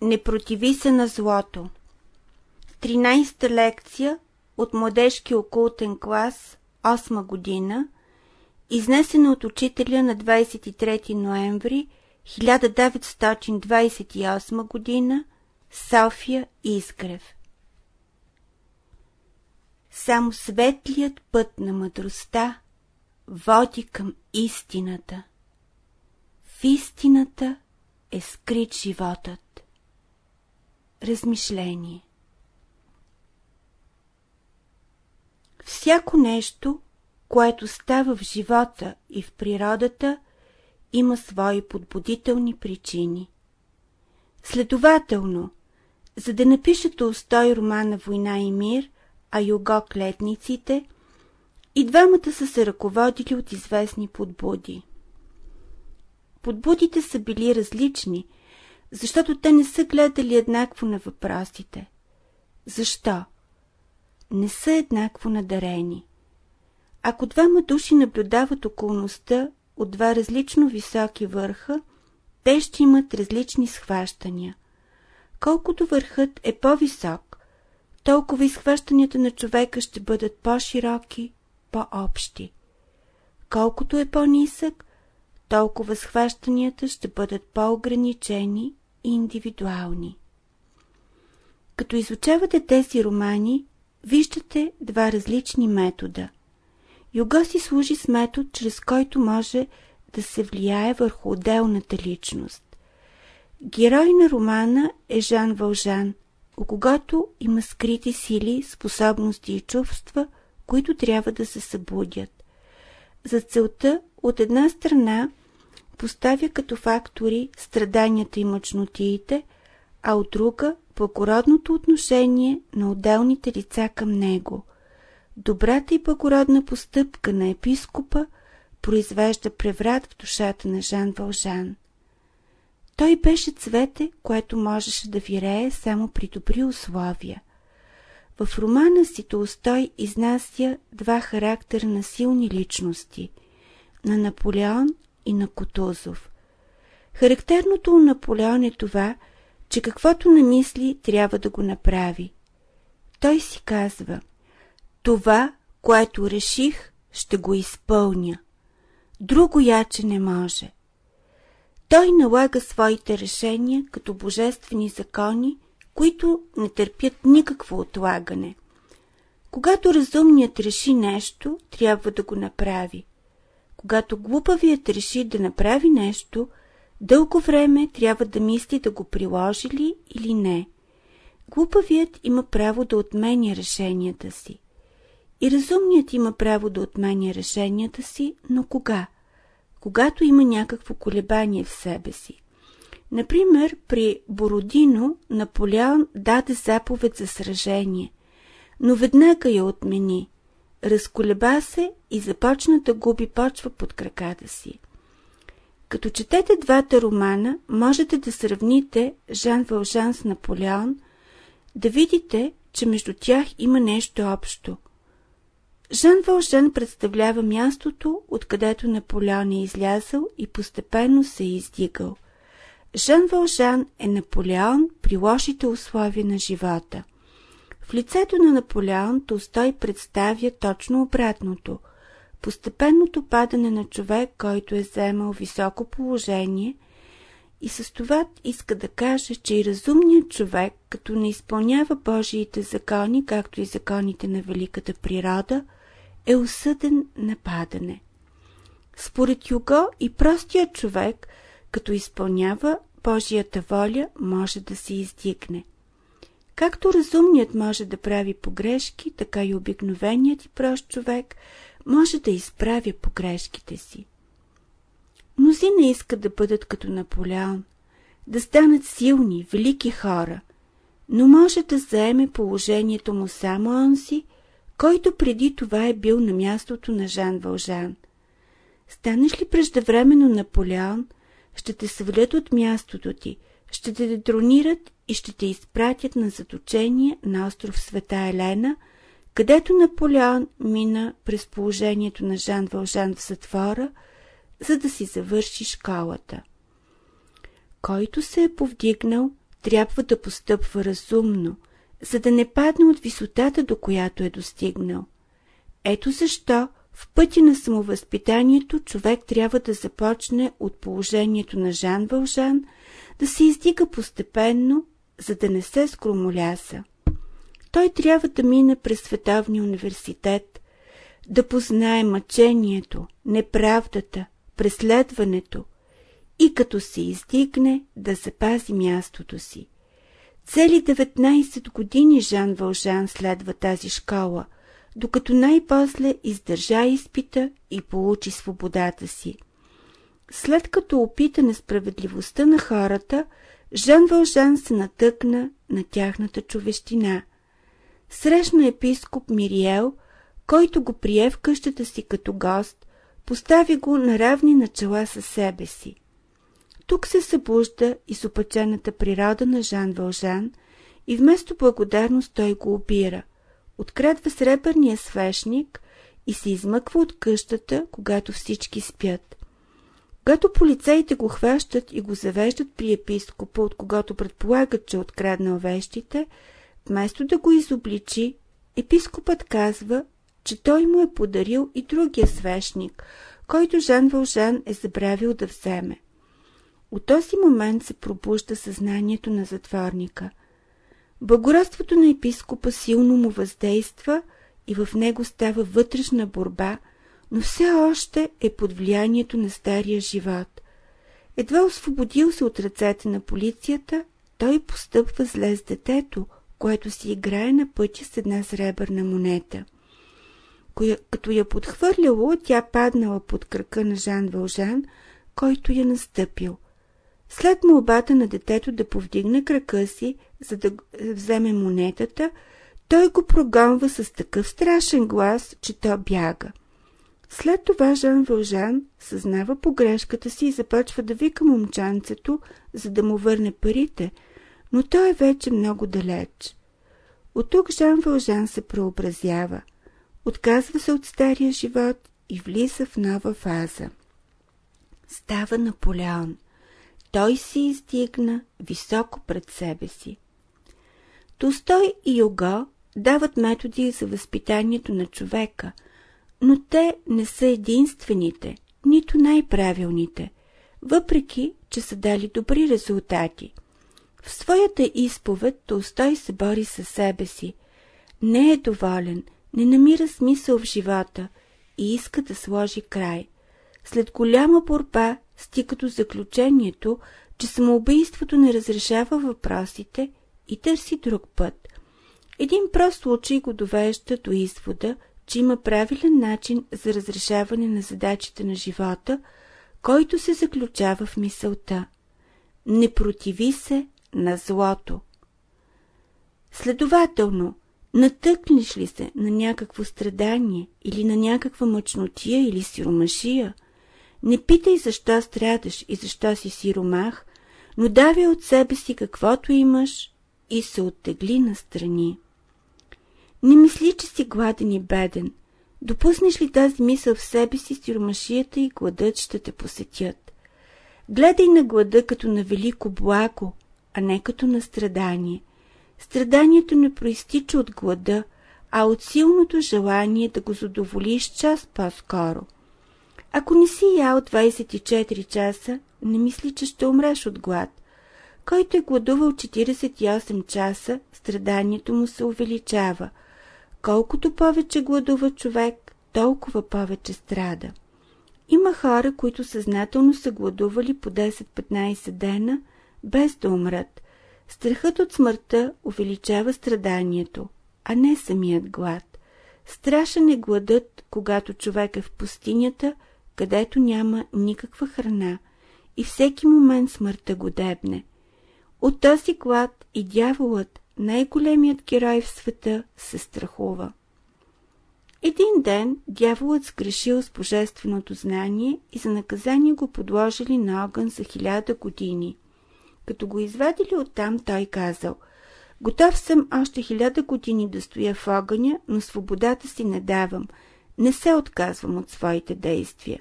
Не противи се на злото. 13-та лекция от младежки окултен клас, 8 година, изнесена от учителя на 23 ноември 1928 година, София Изгрев. Само светлият път на мъдростта води към истината. В истината е скрит животът. Размишление Всяко нещо, което става в живота и в природата, има свои подбудителни причини. Следователно, за да напише Толстой романа «Война и мир», а Юго клетниците, и двамата са се ръководили от известни подбуди. Подбудите са били различни, защото те не са гледали еднакво на въпросите. Защо? Не са еднакво надарени. Ако двама души наблюдават околността от два различно високи върха, те ще имат различни схващания. Колкото върхът е по-висок, толкова изхващанията на човека ще бъдат по-широки, по-общи. Колкото е по-нисък, толкова схващанията ще бъдат по-ограничени индивидуални. Като изучавате тези романи, виждате два различни метода. Юго си служи с метод, чрез който може да се влияе върху отделната личност. Герой на романа е Жан Вължан, у когото има скрити сили, способности и чувства, които трябва да се събудят. За целта, от една страна, поставя като фактори страданията и мъчнотиите, а от друга – благородното отношение на отделните лица към него. Добрата и благородна постъпка на епископа произвежда преврат в душата на Жан Вължан. Той беше цвете, което можеше да вирее само при добри условия. В романа си Толстой изнася два характера на силни личности – на Наполеон и на Котузов. Характерното у Наполеон е това, че каквото намисли, трябва да го направи. Той си казва Това, което реших, ще го изпълня. Друго яче не може. Той налага своите решения като божествени закони, които не търпят никакво отлагане. Когато разумният реши нещо, трябва да го направи. Когато глупавият реши да направи нещо, дълго време трябва да мисли да го приложи ли или не. Глупавият има право да отменя решенията си. И разумният има право да отменя решенията си, но кога? Когато има някакво колебание в себе си. Например, при Бородино Наполеон даде заповед за сражение, но веднага я отмени – разколеба се и започна да губи почва под краката си. Като четете двата романа, можете да сравните Жан Вължан с Наполеон, да видите, че между тях има нещо общо. Жан Вължан представлява мястото, откъдето Наполеон е излязъл и постепенно се е издигал. Жан Вължан е Наполеон при лошите условия на живота. В лицето на Наполеон Толстой представя точно обратното – постепенното падане на човек, който е заемал високо положение и с това иска да каже, че и разумният човек, като не изпълнява Божиите закони, както и законите на великата природа, е осъден на падане. Според Юго и простият човек, като изпълнява Божията воля, може да се издигне. Както разумният може да прави погрешки, така и обикновеният и прост човек може да изправя погрешките си. Мнозина искат да бъдат като Наполеон, да станат силни, велики хора, но може да заеме положението му само онзи, който преди това е бил на мястото на Жан Вължан. Станеш ли преждевременно Наполеон, ще те свалят от мястото ти – ще те детронират и ще те изпратят на заточение на остров Света Елена, където Наполеон мина през положението на Жан Вължан в затвора, за да си завърши школата. Който се е повдигнал, трябва да постъпва разумно, за да не падне от висотата, до която е достигнал. Ето защо в пътя на самовъзпитанието човек трябва да започне от положението на Жан Вължан, да се издига постепенно, за да не се скромоляса. Той трябва да мине през Световния университет, да познае мъчението, неправдата, преследването и като се издигне да запази мястото си. Цели 19 години Жан Вължан следва тази школа, докато най-после издържа изпита и получи свободата си. След като опита несправедливостта на хората, Жан Вължан се натъкна на тяхната човещина. Срещна епископ Мириел, който го прие в къщата си като гост, постави го на равни начала със себе си. Тук се събужда изопачената природа на Жан Вължан и вместо благодарност той го обира. Открадва сребърния свещник и се измъква от къщата, когато всички спят. Когато полицейите го хващат и го завеждат при епископа, от когато предполагат, че е откраднал вещите, вместо да го изобличи, епископът казва, че той му е подарил и другия свещник, който Жан Вължан е забравил да вземе. От този момент се пробужда съзнанието на затворника. Благородството на епископа силно му въздейства и в него става вътрешна борба, но все още е под влиянието на стария живот. Едва освободил се от ръцете на полицията, той постъпва зле с детето, което си играе на пътя с една сребърна монета. Коя, като я подхвърляло, тя паднала под крака на Жан Вължан, който я настъпил – след молбата на детето да повдигне крака си, за да вземе монетата, той го прогонва с такъв страшен глас, че то бяга. След това Жан Вължан съзнава погрешката си и започва да вика момчанцето, за да му върне парите, но той е вече много далеч. От тук Жан Вължан се преобразява, отказва се от стария живот и влиза в нова фаза. Става Наполеон – той си издигна високо пред себе си. Толстой и Його дават методи за възпитанието на човека, но те не са единствените, нито най-правилните, въпреки, че са дали добри резултати. В своята изповед Толстой се бори със себе си. Не е доволен, не намира смисъл в живота и иска да сложи край. След голяма борба стига до заключението, че самоубийството не разрешава въпросите и търси друг път. Един прост случай го довежда до извода, че има правилен начин за разрешаване на задачите на живота, който се заключава в мисълта. Не противи се на злото. Следователно, натъкнеш ли се на някакво страдание или на някаква мъчнотия или сиромашия – не питай защо страдаш и защо си сиромах, но давай от себе си каквото имаш и се оттегли настрани. Не мисли, че си гладен и беден. Допуснеш ли тази мисъл в себе си, сиромашията и гладът ще те посетят. Гледай на глада като на велико благо, а не като на страдание. Страданието не проистича от глада, а от силното желание да го задоволиш час по-скоро – ако не си ял 24 часа, не мисли, че ще умреш от глад. Който е гладувал 48 часа, страданието му се увеличава. Колкото повече гладува човек, толкова повече страда. Има хора, които съзнателно са гладували по 10-15 дена, без да умрат. Страхът от смъртта увеличава страданието, а не самият глад. Страшен е гладът, когато човек е в пустинята – където няма никаква храна и всеки момент смъртта го дебне. От този глад и дяволът, най-големият герой в света, се страхува. Един ден дяволът сгрешил с божественото знание и за наказание го подложили на огън за хиляда години. Като го извадили оттам, той казал «Готов съм още хиляда години да стоя в огъня, но свободата си не давам, не се отказвам от своите действия.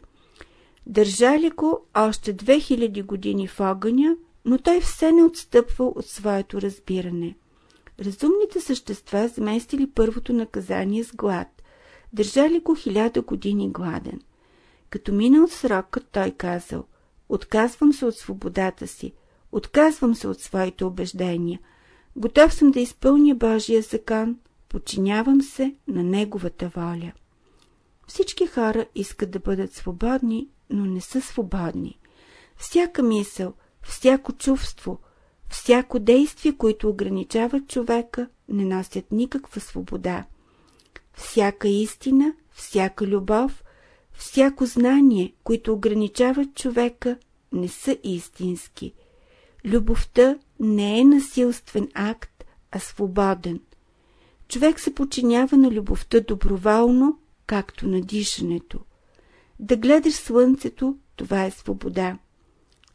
Държали го още 2000 години в огъня, но той все не отстъпва от своето разбиране. Разумните същества заместили първото наказание с глад, държали го хиляда години гладен. Като минал срокът, той казал, отказвам се от свободата си, отказвам се от своите убеждения, готов съм да изпълня Божия закон, подчинявам се на Неговата воля. Всички хора искат да бъдат свободни, но не са свободни. Всяка мисъл, всяко чувство, всяко действие, които ограничават човека, не носят никаква свобода. Всяка истина, всяка любов, всяко знание, които ограничават човека, не са истински. Любовта не е насилствен акт, а свободен. Човек се подчинява на любовта доброволно, както на дишането. Да гледаш слънцето, това е свобода.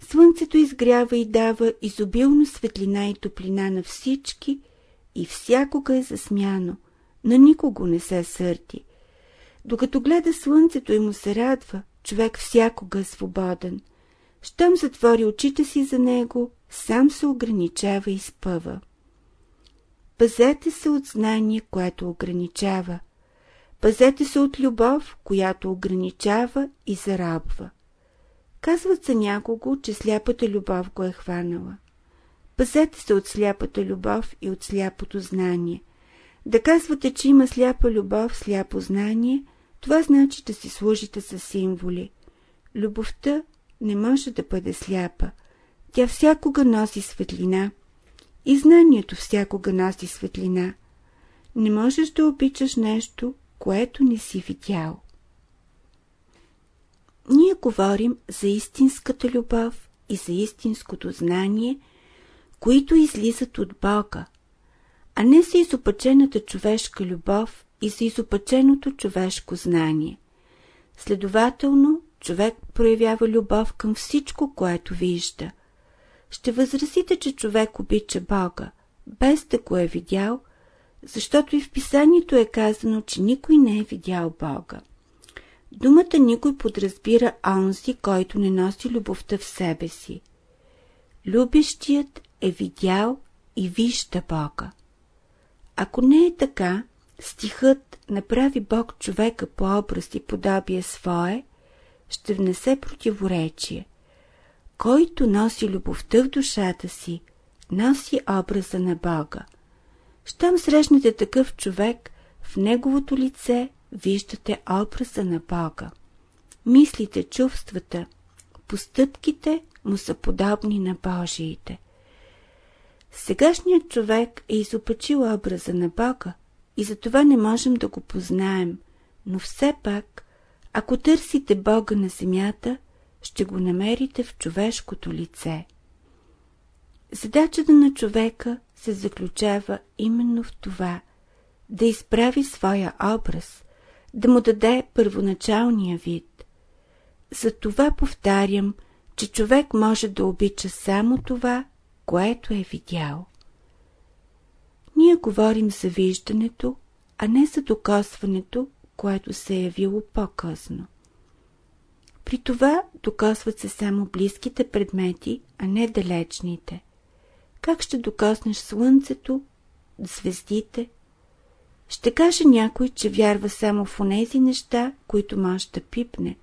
Слънцето изгрява и дава изобилно светлина и топлина на всички и всякога е засмяно, на никого не се сърди. Докато гледа слънцето и му се радва, човек всякога е свободен. Щом затвори очите си за него, сам се ограничава и спъва. Пазете се от знание, което ограничава. Пазете се от любов, която ограничава и зарабва. Казват за някого, че сляпата любов го е хванала. Пазете се от сляпата любов и от сляпото знание. Да казвате, че има сляпа любов, сляпо знание, това значи да си служите с символи. Любовта не може да бъде сляпа. Тя всякога носи светлина. И знанието всякога носи светлина. Не можеш да обичаш нещо, което не си видял. Ние говорим за истинската любов и за истинското знание, които излизат от Бога, а не за изопачената човешка любов и за изопаченото човешко знание. Следователно, човек проявява любов към всичко, което вижда. Ще възразите, че човек обича Бога, без да го е видял, защото и в писанието е казано, че никой не е видял Бога. Думата никой подразбира онзи, който не носи любовта в себе си. Любещият е видял и вижда Бога. Ако не е така, стихът направи Бог човека по образ и подобие свое, ще внесе противоречие. Който носи любовта в душата си, носи образа на Бога. Щом срещнете такъв човек, в неговото лице виждате образа на Бога. Мислите, чувствата, постъпките му са подобни на Божиите. Сегашният човек е изопачил образа на Бога и затова не можем да го познаем, но все пак, ако търсите Бога на земята, ще го намерите в човешкото лице. Задачата на човека се заключава именно в това – да изправи своя образ, да му даде първоначалния вид. За това повтарям, че човек може да обича само това, което е видял. Ние говорим за виждането, а не за докосването, което се е явило по-късно. При това докосват се само близките предмети, а не далечните. Как ще докоснеш слънцето, звездите, ще каже някой, че вярва само в онези неща, които може да пипне,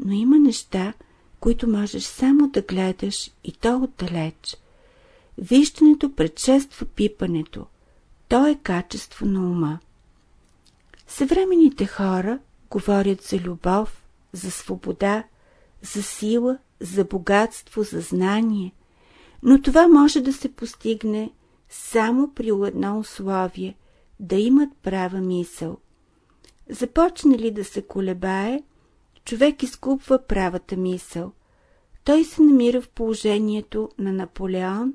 но има неща, които можеш само да гледаш и то отдалеч. Виждането предшества пипането. То е качество на ума. Съвременните хора говорят за любов, за свобода, за сила, за богатство, за знание, но това може да се постигне само при едно условие – да имат права мисъл. Започне ли да се колебае, човек изкупва правата мисъл. Той се намира в положението на Наполеон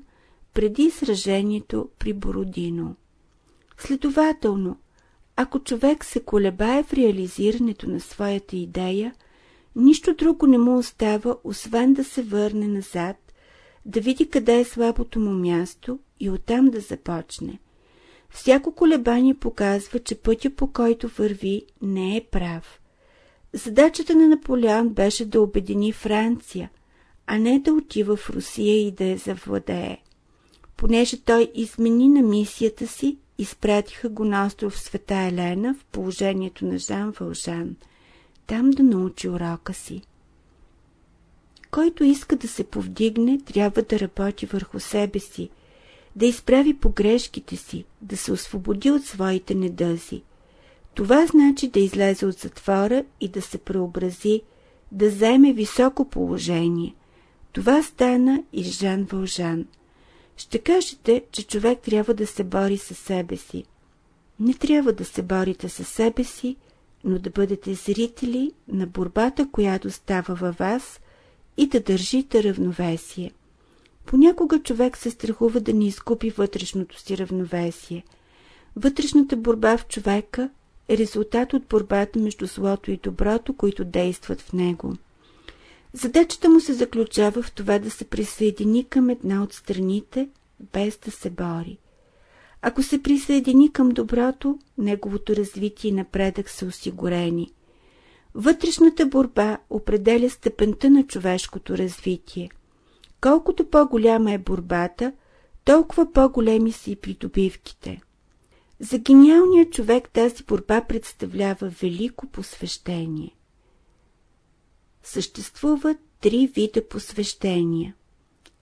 преди сражението при Бородино. Следователно, ако човек се колебае в реализирането на своята идея, нищо друго не му остава, освен да се върне назад, да види къде е слабото му място и оттам да започне – Всяко колебание показва, че пътя по който върви не е прав. Задачата на Наполеон беше да обедини Франция, а не да отива в Русия и да я завладее. Понеже той измени на мисията си, изпратиха го на остров Света Елена в положението на Жан Вължан, там да научи урока си. Който иска да се повдигне, трябва да работи върху себе си, да изправи погрешките си, да се освободи от своите недъзи. Това значи да излезе от затвора и да се преобрази, да заеме високо положение. Това стана и Жан Вължан. Ще кажете, че човек трябва да се бори със себе си. Не трябва да се борите със себе си, но да бъдете зрители на борбата, която става във вас и да държите равновесие. Понякога човек се страхува да не изкупи вътрешното си равновесие. Вътрешната борба в човека е резултат от борбата между злото и доброто, които действат в него. Задачата му се заключава в това да се присъедини към една от страните, без да се бори. Ако се присъедини към доброто, неговото развитие и напредък са осигурени. Вътрешната борба определя степента на човешкото развитие. Колкото по-голяма е борбата, толкова по-големи са и придобивките. За гениалния човек тази борба представлява велико посвещение. Съществуват три вида посвещения.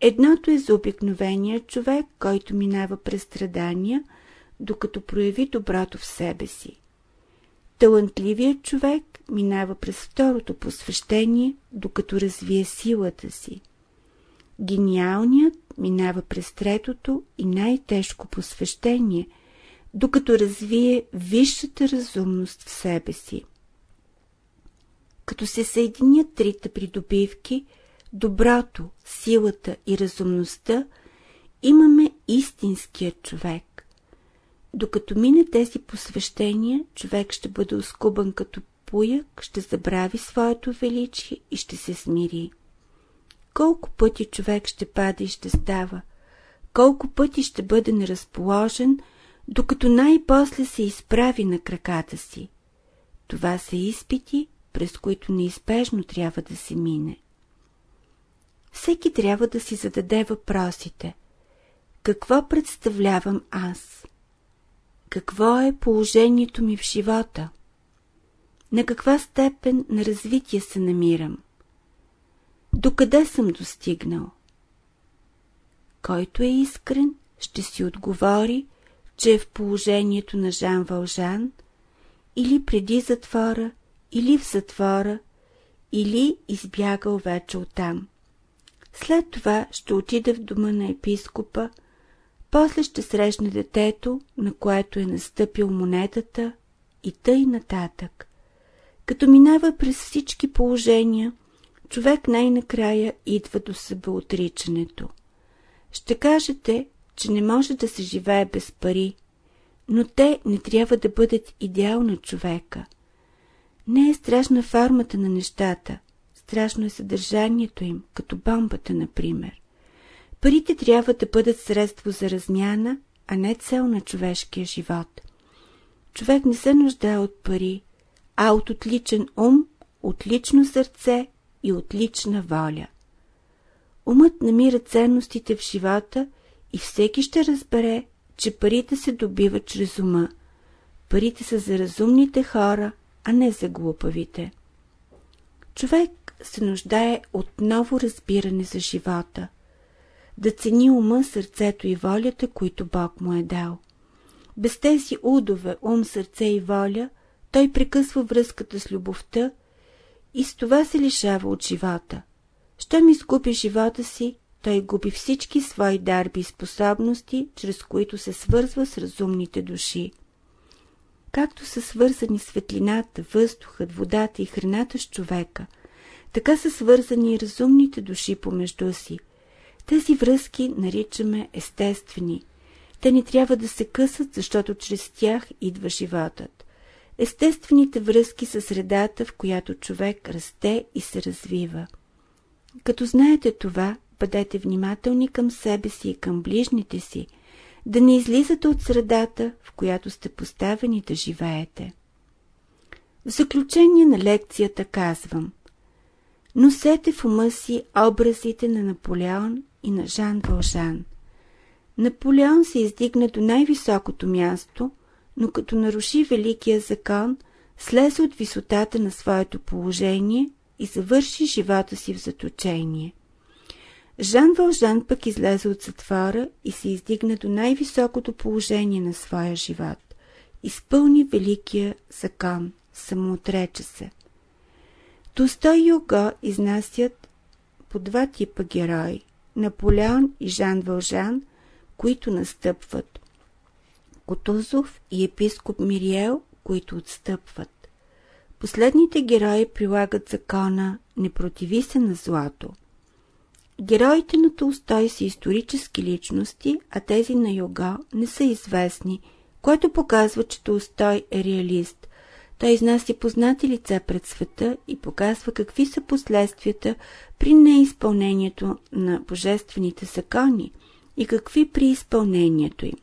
Едното е за обикновения човек, който минава през страдания, докато прояви доброто в себе си. Талантливият човек минава през второто посвещение, докато развие силата си. Гениалният минава през третото и най-тежко посвещение, докато развие висшата разумност в себе си. Като се съединят трите придобивки, доброто, силата и разумността, имаме истинският човек. Докато мине тези посвещения, човек ще бъде оскубан като пуяк, ще забрави своето величие и ще се смири. Колко пъти човек ще пада и ще става, колко пъти ще бъде неразположен, докато най-после се изправи на краката си. Това са изпити, през които неизбежно трябва да се мине. Всеки трябва да си зададе въпросите. Какво представлявам аз? Какво е положението ми в живота? На каква степен на развитие се намирам? Докъде съм достигнал? Който е искрен, ще си отговори, че е в положението на Жан Вължан, или преди затвора, или в затвора, или избягал вече оттам. След това ще отида в дома на епископа, после ще срещне детето, на което е настъпил монетата и тъй нататък. Като минава през всички положения, човек най-накрая идва до себеотричането. Ще кажете, че не може да се живее без пари, но те не трябва да бъдат идеал на човека. Не е страшна формата на нещата, страшно е съдържанието им, като бомбата, например. Парите трябва да бъдат средство за размяна, а не цел на човешкия живот. Човек не се нуждае от пари, а от отличен ум, отлично сърце и отлична воля. Умът намира ценностите в живота и всеки ще разбере, че парите се добиват чрез ума. Парите са за разумните хора, а не за глупавите. Човек се нуждае от ново разбиране за живота, да цени ума, сърцето и волята, които Бог му е дал. Без тези удове, ум, сърце и воля, той прекъсва връзката с любовта и с това се лишава от живота. Щом изгуби живота си, той губи всички свои дарби и способности, чрез които се свързва с разумните души. Както са свързани светлината, въздухът, водата и храната с човека, така са свързани и разумните души помежду си. Тези връзки наричаме естествени. Те не трябва да се късат, защото чрез тях идва животът. Естествените връзки са средата, в която човек расте и се развива. Като знаете това, бъдете внимателни към себе си и към ближните си, да не излизате от средата, в която сте поставени да живеете. В заключение на лекцията казвам Носете в ума си образите на Наполеон и на Жан Вължан. Наполеон се издигна до най-високото място, но като наруши великия закон, слезе от висотата на своето положение и завърши живота си в заточение. Жан Вължан пък излезе от затвора и се издигна до най-високото положение на своя живот. Изпълни великия закон, самоотрече се. Толстой и Юго изнасят по два типа герои – Наполеон и Жан Вължан, които настъпват. Котузов и епископ Мириел, които отстъпват. Последните герои прилагат закона «Не противи се на злато». Героите на Толстой са исторически личности, а тези на Йога не са известни, което показва, че Толстой е реалист. Той изнася познати лица пред света и показва какви са последствията при неизпълнението на божествените закони и какви при изпълнението им.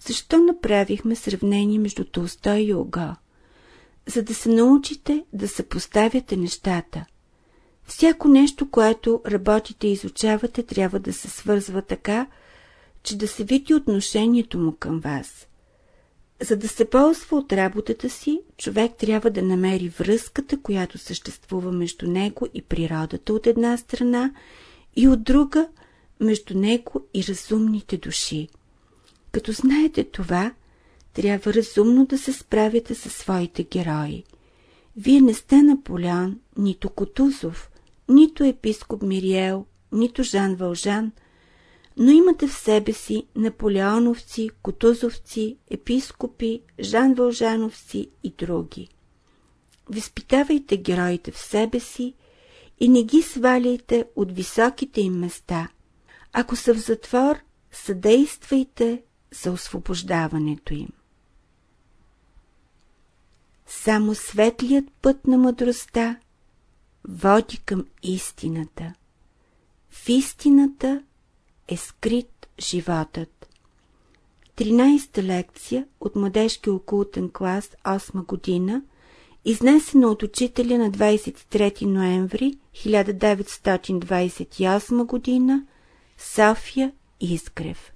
Защо направихме сравнение между Толстой и Ого? За да се научите да съпоставяте нещата. Всяко нещо, което работите и изучавате, трябва да се свързва така, че да се види отношението му към вас. За да се ползва от работата си, човек трябва да намери връзката, която съществува между него и природата от една страна и от друга между него и разумните души. Като знаете това, трябва разумно да се справите със своите герои. Вие не сте Наполеон, нито Котузов, нито епископ Мириел, нито Жан Вължан – но имате в себе си наполеоновци, котузовци, епископи, Жан Вължановци и други. Възпитавайте героите в себе си и не ги сваляйте от високите им места. Ако са в затвор, съдействайте за освобождаването им. Само светлият път на мъдростта води към истината. В истината е скрит животът. 13-та лекция от младежки окултен клас 8 година, изнесена от учителя на 23 ноември 1928 година, София Изгрев.